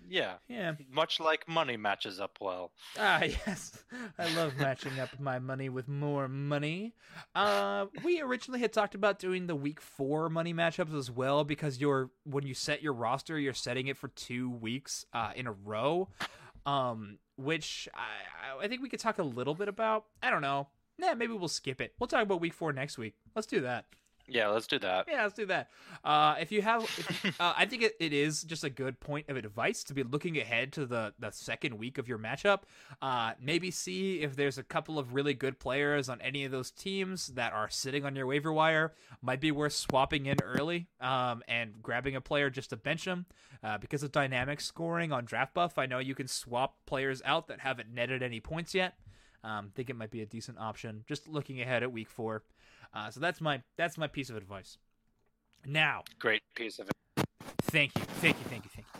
Yeah. Yeah. Much like money matches up well. Ah, yes. I love matching up my money with more money. Uh, we originally had talked about doing the week four money matchups as well because you're when you set your roster, you're setting it for two weeks uh, in a row. Um, which I, I think we could talk a little bit about. I don't know. Nah, maybe we'll skip it. We'll talk about week four next week. Let's do that. Yeah, let's do that. Yeah, let's do that. Uh, if you have, if, uh, I think it, it is just a good point of advice to be looking ahead to the the second week of your matchup. Uh, maybe see if there's a couple of really good players on any of those teams that are sitting on your waiver wire. Might be worth swapping in early um, and grabbing a player just to bench them. Uh, because of dynamic scoring on Draft Buff, I know you can swap players out that haven't netted any points yet. Um, think it might be a decent option. Just looking ahead at week four. Uh, so that's my that's my piece of advice. Now, Great piece of thank you, thank you, thank you, thank you.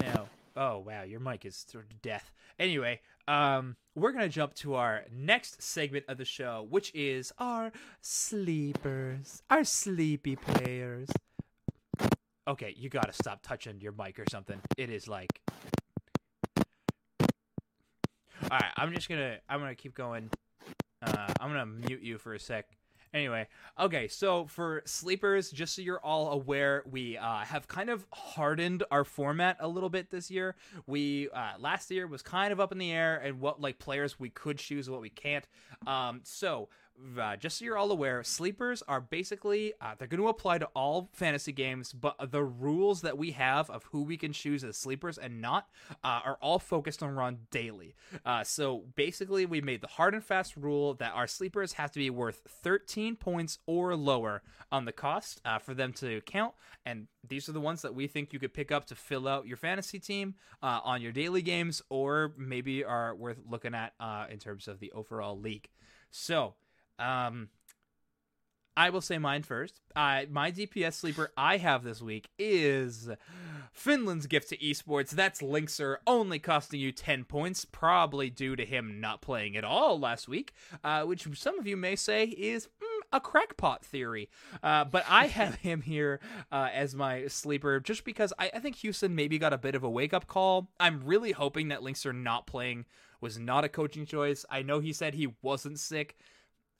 Now, oh wow, your mic is sort of death. Anyway, um, we're gonna jump to our next segment of the show, which is our sleepers, our sleepy players. Okay, you gotta stop touching your mic or something. It is like. All right, I'm just gonna I'm gonna keep going. Uh, I'm gonna mute you for a sec. Anyway, okay, so for sleepers, just so you're all aware, we uh, have kind of hardened our format a little bit this year. We uh, last year was kind of up in the air and what like players we could choose, what we can't. Um, so uh, just so you're all aware, sleepers are basically uh, they're going to apply to all fantasy games, but the rules that we have of who we can choose as sleepers and not uh, are all focused on run daily. Uh, so basically, we made the hard and fast rule that our sleepers have to be worth 13 points or lower on the cost uh, for them to count, and these are the ones that we think you could pick up to fill out your fantasy team uh, on your daily games, or maybe are worth looking at in terms of the overall league. So. Um, I will say mine first. I my DPS sleeper I have this week is Finland's gift to esports. That's Linkzr, only costing you 10 points, probably due to him not playing at all last week, uh, which some of you may say is mm, a crackpot theory. Uh, but I have him here uh, as my sleeper just because I, I think Houston maybe got a bit of a wake up call. I'm really hoping that Linkzr not playing was not a coaching choice. I know he said he wasn't sick.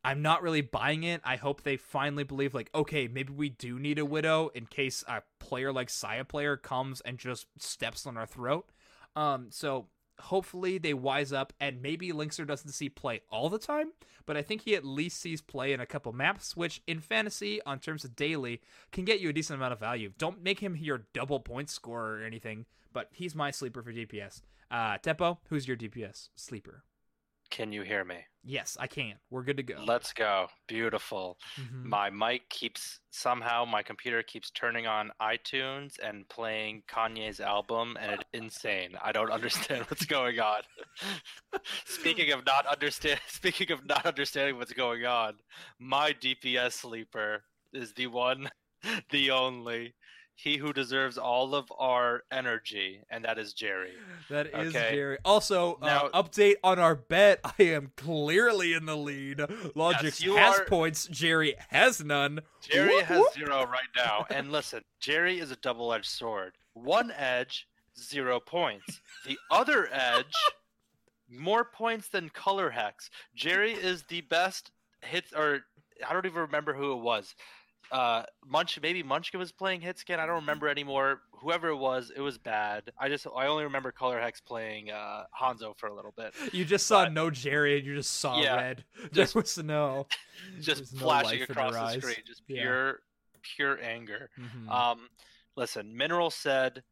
I'm not really buying it. I hope they finally believe, like, okay, maybe we do need a widow in case a player like Saya player comes and just steps on our throat. Um, so hopefully they wise up and maybe Linkzr doesn't see play all the time, but I think he at least sees play in a couple maps, which in fantasy, on terms of daily, can get you a decent amount of value. Don't make him your double point scorer or anything, but he's my sleeper for DPS. Uh, who's your DPS sleeper? Can you hear me? Yes, I can. We're good to go. Let's go. Beautiful. Mhm. My mic keeps somehow my computer keeps turning on iTunes and playing Kanye's album and it's insane. I don't understand what's going on. speaking of not understand speaking of not understanding what's going on, my DPS sleeper is the one, the only, he who deserves all of our energy, and that is Jerry. That is Okay. Jerry. Also, Now- uh, update on our bet. I am clearly in the lead. Logix you has are- points. Jerry has none. Jerry Whoop, has whoop. zero right now. And listen, Jerry is a double edged sword. One edge, zero points. The other edge, more points than ColourHex. Jerry is the best hits, or I don't even remember who it was. Uh, Munch, maybe Munchkin was playing hit scan. I don't remember anymore. Whoever it was, it was bad. I just, I only remember ColourHex playing uh, Hanzo for a little bit. You just saw But- no Jerry and you just saw Yeah, red. just- there was no. Just no flashing in across the screen, just Yeah. pure, pure anger. Mhm. Um, listen, Mineral said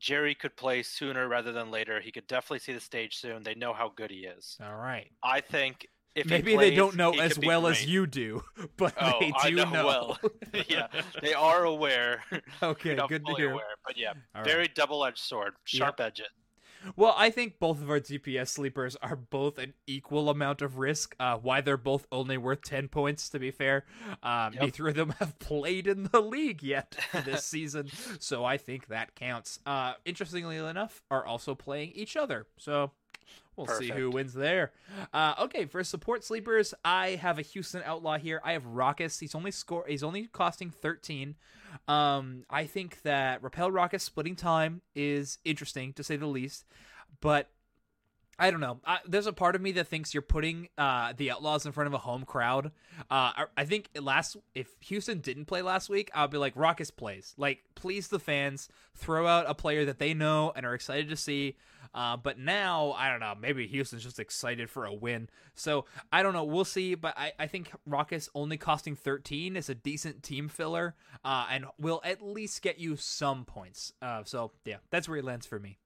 Jerry could play sooner rather than later. He could definitely see the stage soon. They know how good he is. All right. I think if Maybe they don't know as well as you do, but Oh, they I do know well. yeah, they are aware. okay, good to hear. aware, but yeah, All right. very double-edged sword, sharp edges. Well, I think both of our DPS sleepers are both an equal amount of risk. Uh, why they're both only worth 10 points, to be fair. Um, Yep. Neither of them have played in the league yet this season, so I think that counts. Uh, interestingly enough, are also playing each other. So we'll see who wins there. Uh, okay, for support sleepers, I have a Houston Outlaw here. I have Rawkus. He's only score. He's only costing 13. Um, I think that Repel Rawkus splitting time is interesting to say the least, but I don't know. I, there's a part of me that thinks you're putting uh, the Outlaws in front of a home crowd. Uh, I, I think last if Houston didn't play last week, I'd be like Rawkus plays. Like please the fans, throw out a player that they know and are excited to see. Uh, but now I don't know. Maybe Houston's just excited for a win. So I don't know. We'll see. But I, I think Rawkus only costing 13 is a decent team filler, uh, and will at least get you some points. Uh, so yeah, that's where he lands for me.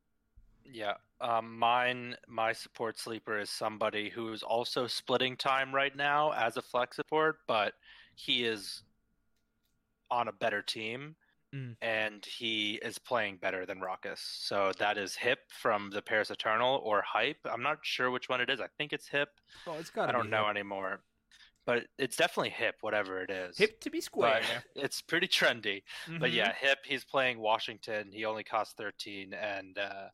Yeah. Um, mine, my support sleeper is somebody who's also splitting time right now as a flex support, but he is on a better team Mm. and he is playing better than Rawkus. So that is Hip from the Paris Eternal or Hype. I'm not sure which one it is. I think it's Hip. Oh, it's got. I don't know anymore. But it's definitely Hip, whatever it is. Hip to be square. But it's pretty trendy. But Mhm. yeah, Hip, he's playing Washington. He only costs 13, and uh,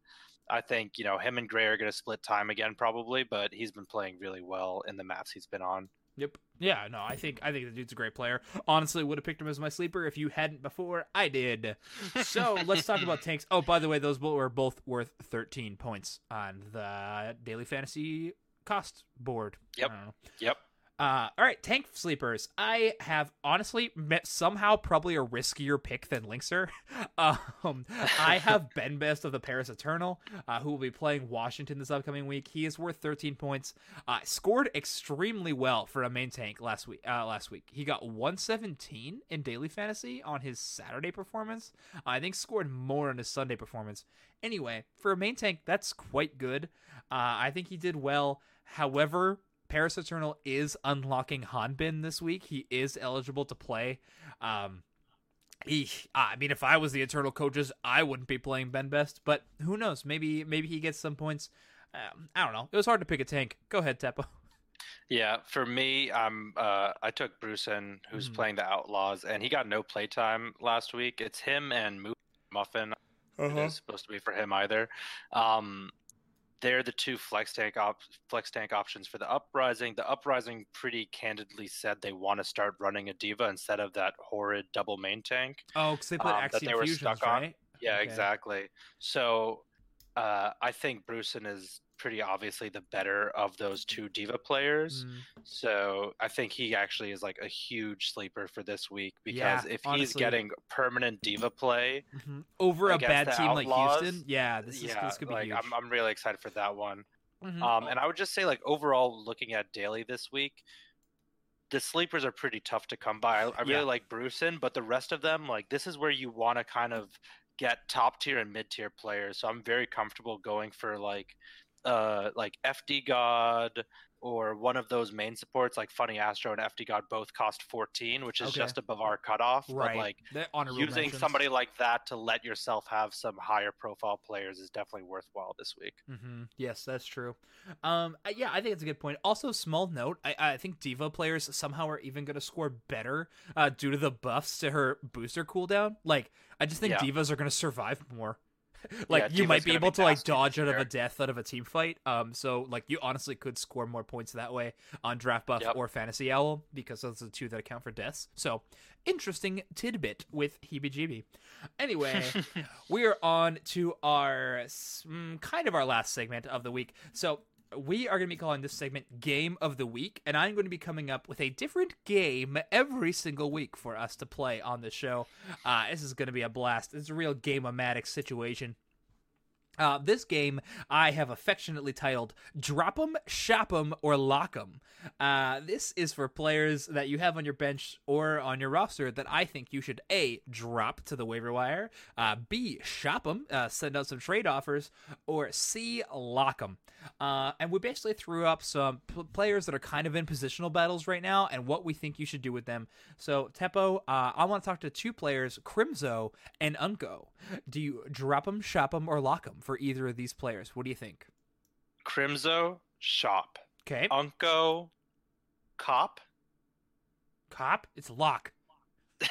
I think you know him and Gray are going to split time again probably. But he's been playing really well in the maps he's been on. Yep. Yeah, no, I think I think the dude's a great player. Honestly, would have picked him as my sleeper if you hadn't before. I did. So let's talk about tanks. Oh, by the way, those were both worth 13 points on the daily fantasy cost board. Yep. I don't know. Yep. Uh, all right, tank sleepers. I have honestly met somehow probably a riskier pick than Linkzr. Um, I have BenBest of the Paris Eternal, uh, who will be playing Washington this upcoming week. He is worth 13 points. Uh, scored extremely well for a main tank last week. Uh, last week he got 117 in daily fantasy on his Saturday performance. I think scored more on his Sunday performance. Anyway, for a main tank, that's quite good. Uh, I think he did well. However, Paris Eternal is unlocking Hanbin this week. He is eligible to play. Um, he, I mean, if I was the Eternal coaches, I wouldn't be playing BenBest. But who knows? Maybe, maybe he gets some points. Um, I don't know. It was hard to pick a tank. Go ahead, Teppo. Yeah, for me, I'm. Uh, I took Brucein, who's Mhm. playing the Outlaws, and he got no playtime last week. It's him and Mo- Muffin. It is supposed to be for him either. Um, they're the two flex tank op- flex tank options for the uprising. The uprising pretty candidly said they want to start running a D.Va instead of that horrid double main tank. Oh, because they played Um, that Axiom they were Fusions, stuck on. right? Yeah, Okay. exactly. So uh, I think Brucein is pretty obviously the better of those two D.Va players. Mm, So I think he actually is like a huge sleeper for this week because Yeah, if he's getting permanent D.Va play, mhm. Over a bad team like Houston, yeah, this is yeah, this could be like huge. I'm I'm really excited for that one. Mhm. Um, and I would just say like overall, looking at daily this week, the sleepers are pretty tough to come by. I, I really Yeah. like Brucein, but the rest of them, like this is where you want to kind of get top tier and mid tier players. So I'm very comfortable going for like uh like FD God or one of those main supports like FunnyAstro and FD God both cost 14, which is Okay. just above our cutoff. right. But like using mentions. somebody like that to let yourself have some higher profile players is definitely worthwhile this week. Mm-hmm. Yes, that's true. Um, yeah, I think it's a good point. Also, small note: I, I think D.Va players somehow are even going to score better uh, due to the buffs to her booster cooldown. Like, I just think Yeah. D.Vas are going to survive more. like, Yeah, you might be able be to like dodge out of a death out of a team fight. Um, so like you honestly could score more points that way on draft buff Yep. or fantasy owl because those are the two that account for deaths. So interesting tidbit with heebie-jeebie. Anyway. we are on to our mm, kind of our last segment of the week. So we are going to be calling this segment Game of the Week, and I'm going to be coming up with a different game every single week for us to play on the show. Uh, this is going to be a blast. It's a real game-o-matic situation. Uh, this game I have affectionately titled Drop 'em, Shop 'em, or Lock 'em. Uh, this is for players that you have on your bench or on your roster that I think you should A, drop to the waiver wire, uh, B, shop them, uh, send out some trade offers, or C, lock them. Uh, and we basically threw up some p- players that are kind of in positional battles right now and what we think you should do with them. So, Teppo, uh, I want to talk to two players, Crimzo and Unco. Do you drop them, shop them, or lock them for either of these players? What do you think? Crimzo, shop. Okay. Unco, cop. Cop, it's lock.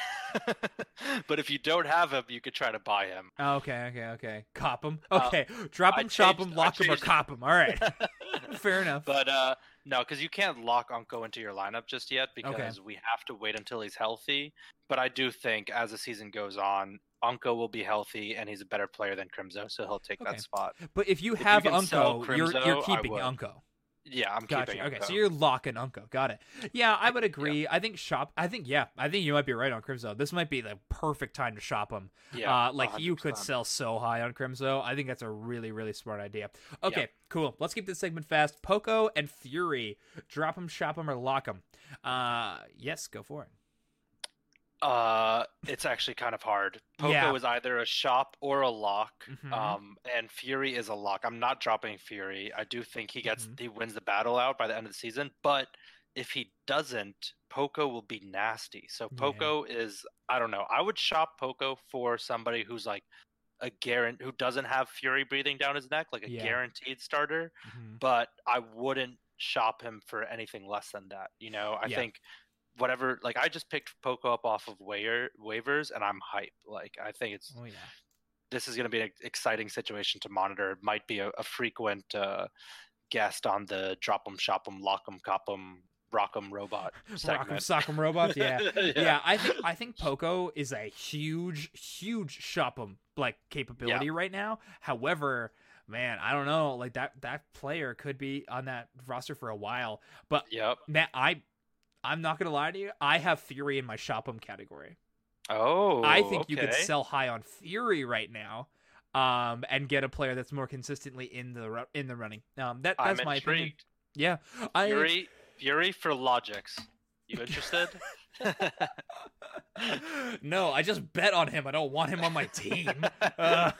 but if you don't have him, you could try to buy him. Okay, okay, okay. Cop them. Uh, Okay, drop I them, shop changed- them, lock him, or cop him. All right, fair enough. But uh no, because you can't lock Unco into your lineup just yet because we have to wait until he's healthy. But I do think as the season goes on, Unco will be healthy and he's a better player than Crimzo, so he'll take Okay. that spot. But if you If have can sell Unco, you're you're keeping. Unco. Yeah, I'm Gotcha. keeping Okay, Unco. so you're locking Unco. Got it. Yeah, I would agree. I think shop. I think yeah. I think you might be right on Crimzo. This might be the perfect time to shop him. yeah, uh, like you could sell so high on Crimzo. I think that's a really really smart idea. Okay, Yep. cool. Let's keep this segment fast. Poco and Fury, drop him, shop him, or lock him. Uh, yes, go for it. Uh, it's actually kind of hard. Poco Yeah. is either a shop or a lock. Mhm. Um, and Fury is a lock. I'm not dropping Fury. I do think he gets Mhm. he wins the battle out by the end of the season. But if he doesn't, Poco will be nasty. So Yeah. Poco is I don't know. I would shop Poco for somebody who's like a guarant who doesn't have Fury breathing down his neck, like a Yeah. guaranteed starter. Mhm. But I wouldn't shop him for anything less than that. You know, I Yeah. think whatever like I just picked Poco up off of waiver waivers and I'm hype. Like I think it's Oh yeah. this is going to be an exciting situation to monitor. It might be a, a frequent uh, guest on the drop 'em, shop 'em, lock 'em, cop 'em, rock 'em robot Rock'em segment. sock'em robot. Yeah. yeah. I think I think Poco is a huge, huge shop 'em like capability right now. However, man, I don't know. Like that that player could be on that roster for a while. But Yep. Matt, I I'm not gonna lie to you. I have Fury in my shop 'em category. Oh, I think you could sell high on Fury right now. Um, and get a player that's more consistently in the in the running. Um, that I'm that's my opinion. intrigued. Yeah, I Fury, Fury for Logix. You interested? no, I just bet on him. I don't want him on my team. Uh,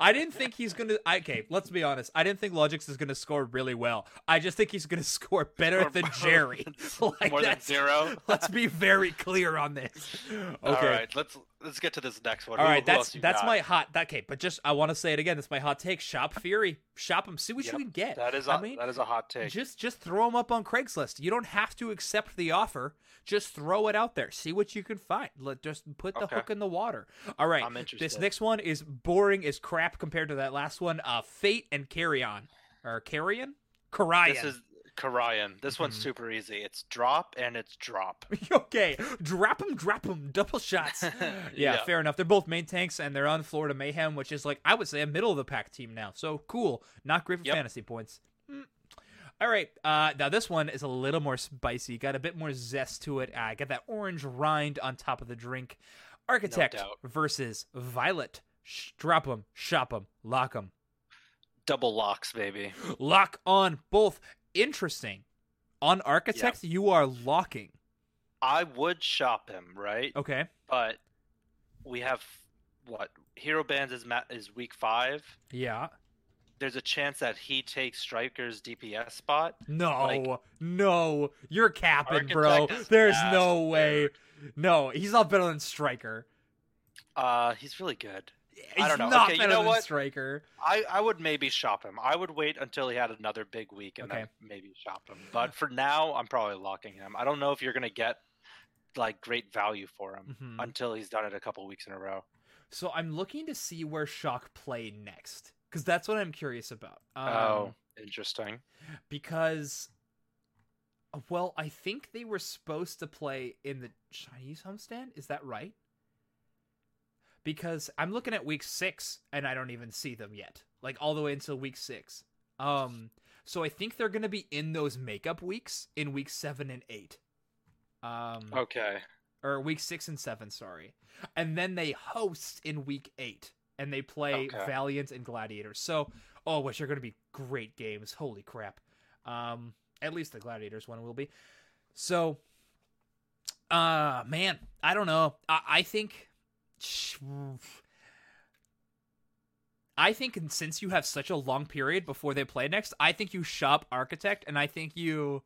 I didn't think he's gonna. Okay, let's be honest. I didn't think Logix is gonna score really well. I just think he's gonna score better than Jerry. than- Like, more than zero. Let's be very clear on this. Okay. All right, let's let's get to this next one. All right, Who- right, who that's that's got? my hot. That okay, but just I want to say it again. That's my hot take. Shop Fury, shop him. See what Yep, you can get. That is I a, mean, that is a hot take. just just throw them up on Craigslist. You don't have to accept the offer. Just throw it out there. See what you can find. Let just put the Okay. hook in the water. All right. I'm interested. This next one is boring as crap compared to that last one. Uh, Fate and Carry On or Carrion, Carrion. This is Karayan. This one's Mhm. super easy. It's drop and it's drop. okay. Drop them, drop them, double shots. yeah, Yeah. fair enough. They're both main tanks and they're on Florida Mayhem, which is like I would say a middle of the pack team now. So cool. Not great for Yep. fantasy points. Mm. All right. Uh, now this one is a little more spicy. Got a bit more zest to it. Uh, got that orange rind on top of the drink. Architect doubt. versus Viol2t. Sh- drop them, shop them, lock them. Double locks, baby. Lock on both. Interesting. On Architect, you are locking. I would shop him, right? Okay. But we have what? Hero Bans is ma- is week five. Yeah. there's a chance that he takes Striker's DPS spot. No, Like- no, you're capping, bro. There's no way. No, he's not better than Striker. Uh, he's really good. He's don't know. not Okay, you know what? Striker. I, I would maybe shop him. I would wait until he had another big week and Okay. then maybe shop him. But for now, I'm probably locking him. I don't know if you're gonna get like great value for him Mhm. until he's done it a couple weeks in a row. So I'm looking to see where Shock play next, because that's what I'm curious about. Um, oh, interesting. because well i think they were supposed to play in the chinese homestand is that right because i'm looking at week six and i don't even see them yet like all the way until week six um so i think they're gonna be in those makeup weeks in week seven and eight um Okay. or week six and seven, sorry. And then they host in week eight, and they play Okay. Valiant and Gladiators. So, oh, which are going to be great games. Holy crap! Um, at least the Gladiators one will be. So, uh, man, I don't know. I, I think. I think since you have such a long period before they play next, I think you shop Architect, and I think you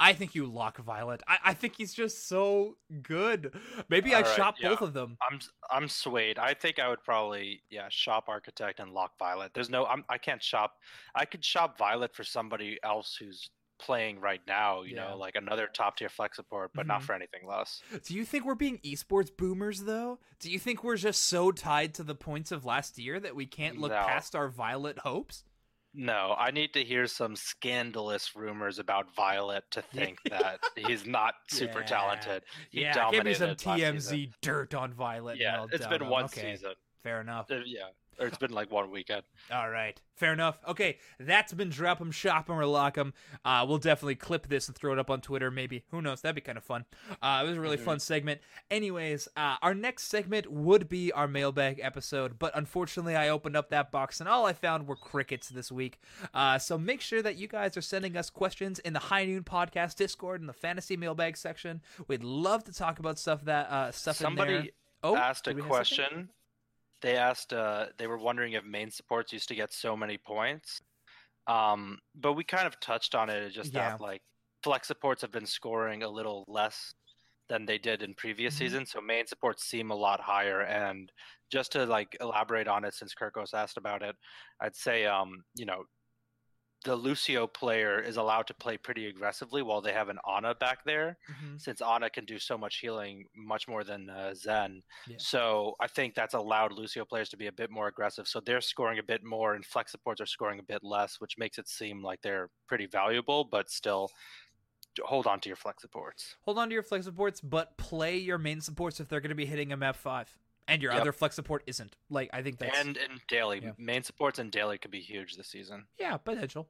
I think you lock Viol2t. I, I think he's just so good. Maybe I All right, shop yeah. both of them. I'm I'm swayed. I think I would probably yeah shop Architect and lock Viol2t. There's no I'm, I can't shop. I could shop Viol2t for somebody else who's playing right now. You Yeah. know, like another top tier flex support, but not Mhm. for anything less. Do you think we're being esports boomers though? Do you think we're just so tied to the points of last year that we can't look No. past our Viol2t hopes? No, I need to hear some scandalous rumors about Viol2t to think that he's not super Yeah. talented. He yeah, give me some TMZ dirt on Viol2t. Yeah, it's been one Okay, season. Fair enough. Uh, yeah, or it's been like one weekend. All right, fair enough. Okay, that's been drop 'em, shop 'em, or lock 'em. Uh, we'll definitely clip this and throw it up on Twitter. Maybe who knows? That'd be kind of fun. Uh, it was a really Mhm. fun segment. Anyways, uh, our next segment would be our mailbag episode, but unfortunately, I opened up that box and all I found were crickets this week. Uh, so make sure that you guys are sending us questions in the High Noon Podcast Discord in the fantasy mailbag section. We'd love to talk about stuff that uh, stuff in there. Somebody Oh, asked a question. They asked. Uh, they were wondering if main supports used to get so many points. Um, but we kind of touched on it. Just Yeah. that like flex supports have been scoring a little less than they did in previous Mhm. seasons, so main supports seem a lot higher. And just to like elaborate on it, since Kirkos asked about it, I'd say um, you know, the Lucio player is allowed to play pretty aggressively while they have an Ana back there Mhm. since Ana can do so much healing, much more than uh, Zen. Yeah. So I think that's allowed Lucio players to be a bit more aggressive. So they're scoring a bit more, and flex supports are scoring a bit less, which makes it seem like they're pretty valuable. But still, hold on to your flex supports. hold on to your flex supports, but play your main supports if they're going to be hitting a map five, and your Yep. other flex support isn't. Like I think that's and in daily, yeah. main supports and daily could be huge this season. yeah potential.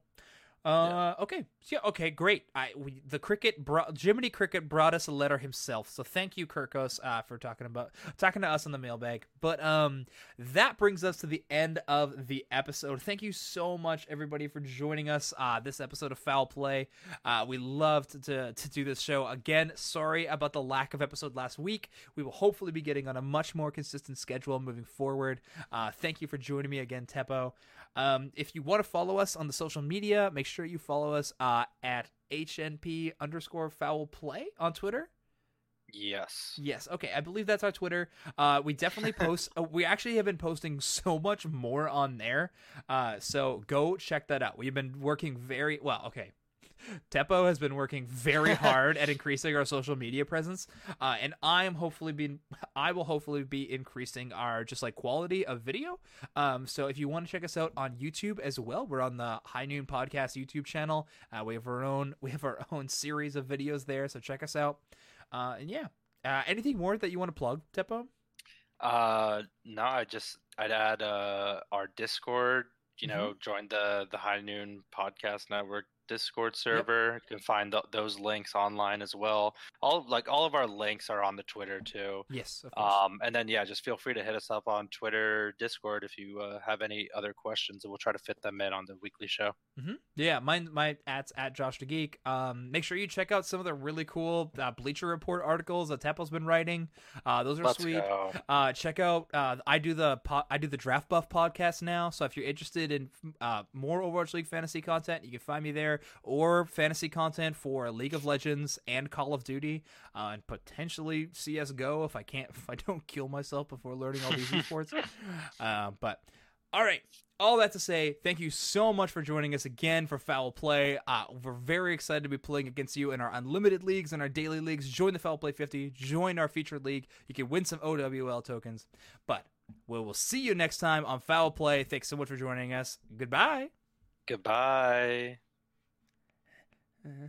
Uh, okay, yeah, okay, great. I we, the cricket brought Jiminy Cricket brought us a letter himself, so thank you, Kirkos, uh, for talking about talking to us on the mailbag. But um, that brings us to the end of the episode. Thank you so much, everybody, for joining us. Uh, this episode of FOWL Play. Uh, we loved to to do this show again. Sorry about the lack of episode last week. We will hopefully be getting on a much more consistent schedule moving forward. Uh, thank you for joining me again, Teppo. Um, if you want to follow us on the social media, make sure you follow us uh, at HNP underscore foul play on Twitter. Yes. Yes, okay, I believe that's our Twitter. Uh, we definitely post. uh, we actually have been posting so much more on there. Uh, so go check that out. We've been working very well. Okay, Teppo has been working very hard at increasing our social media presence, uh, and I am hopefully being. I will hopefully be increasing our just like quality of video. Um, so if you want to check us out on YouTube as well, we're on the High Noon Podcast YouTube channel. Uh, we have our own. We have our own series of videos there. So check us out. Uh, and yeah, uh, anything more that you want to plug, Teppo? Uh, no, I just I'd add uh our Discord. You Mm-hmm. know, join the the High Noon Podcast Network Discord server. You can find th- those links online as well. All like all of our links are on the Twitter too. Yes, of course. Um, and then yeah, just feel free to hit us up on Twitter, Discord if you uh, have any other questions, and we'll try to fit them in on the weekly show. hmm Yeah, mine my at's at Josh the Geek. Um, make sure you check out some of the really cool uh, Bleacher Report articles that Teppo's been writing. Uh, those are Let's sweet. go. Uh, check out. Uh, I do the po- I do the Draft Buff podcast now. So if you're interested in uh, more Overwatch League fantasy content, you can find me there, or fantasy content for League of Legends and Call of Duty, uh, and potentially CS:GO if I can't if I don't kill myself before learning all these esports. uh, but all right. All that to say, thank you so much for joining us again for FOWL Play. Uh, we're very excited to be playing against you in our unlimited leagues and our daily leagues. Join the FOWL Play 50, join our featured league. You can win some OWL tokens. But we will see you next time on FOWL Play. Thanks so much for joining us. Goodbye. Goodbye. Uh,